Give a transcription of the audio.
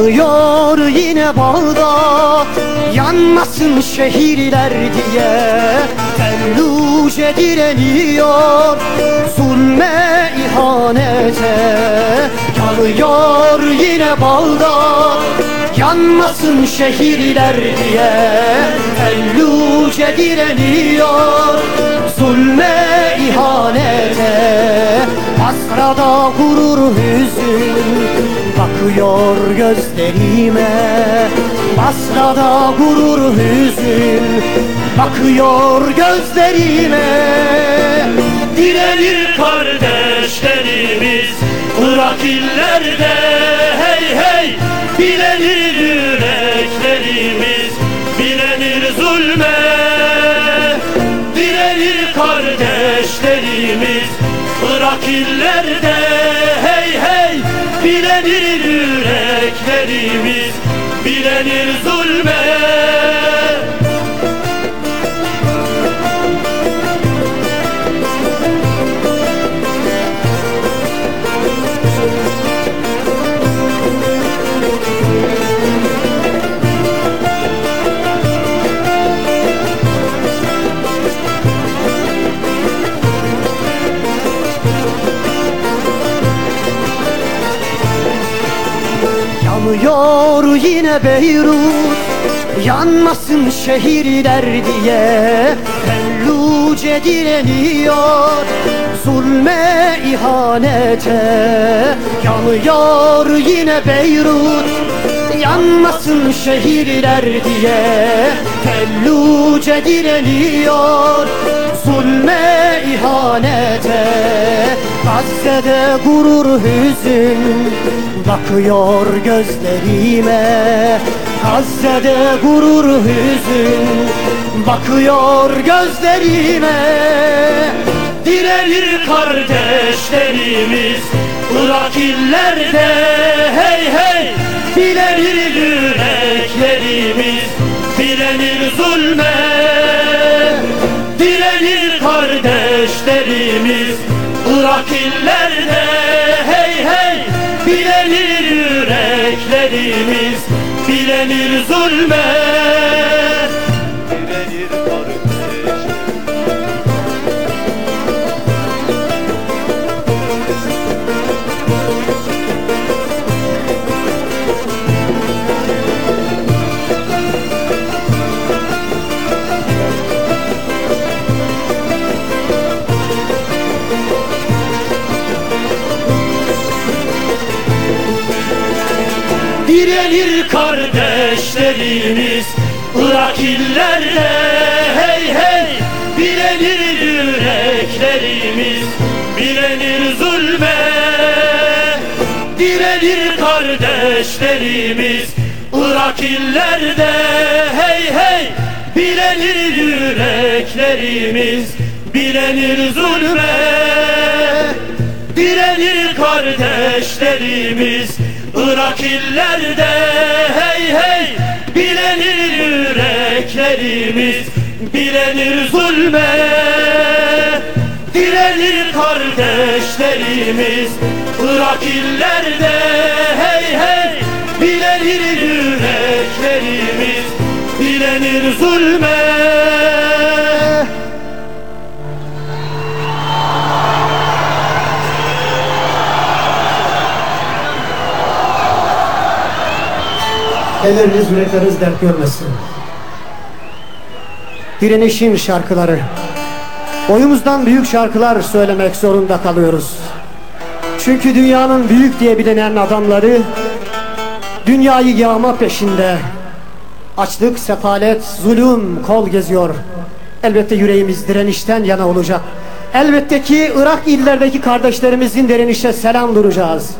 Yanıyor yine Bağdat Yanmasın şehirler diye. Felluce direniyor Zulme ihanete. Yanıyor yine Bağdat Yanmasın şehirler diye. Felluce direniyor Zulme ihanete. Basrada gurur Bakıyor gözlerime. Basrada gurur hüzün Bakıyor gözlerime. Direnir kardeşlerimiz Irak illerde. Hey hey Bilenir yüreklerimiz Bilenir zulme. Direnir kardeşlerimiz Irak illerde. Hey hey Bilenir yüreklerimiz Bilenir zulme Yanıyor yine Beyrut Yanmasın şehirler diye Felluce direniyor Zulme ihanete. Yanıyor yine Beyrut Yanmasın şehirler diye Felluce direniyor Zulme ihanete Gazze'de gurur hüzün Bakıyor gözlerime. Gazze'de gurur hüzün Bakıyor gözlerime. Direnir kardeşlerimiz Irak illerde. Hey hey Bilenir yüreklerimiz Bilenir zulme. Direnir kardeşlerimiz Irak illerde hey hey Bilenir yüreklerimiz Bilenir zulme Direnir kardeşlerimiz Irak illerde hey hey Bilenir yüreklerimiz Bilenir zulme. Direnir kardeşlerimiz Irak illerde hey hey Bilenir yüreklerimiz Bilenir zulme. Direnir kardeşlerimiz Irak illerde hey hey Bilenir yüreklerimiz Bilenir zulme Direnir kardeşlerimiz. Irak illerde hey hey Bilenir yüreklerimiz Bilenir zulme Elleriniz yürekleriniz dert görmesin. direnişin şarkıları. Boyumuzdan büyük şarkılar söylemek zorunda kalıyoruz. Çünkü dünyanın büyük diye bilinen adamları dünyayı yağma peşinde. Açlık, sefalet, zulüm kol geziyor. Elbette yüreğimiz direnişten yana olacak. Elbette ki Irak illerdeki kardeşlerimizin direnişe selam duracağız.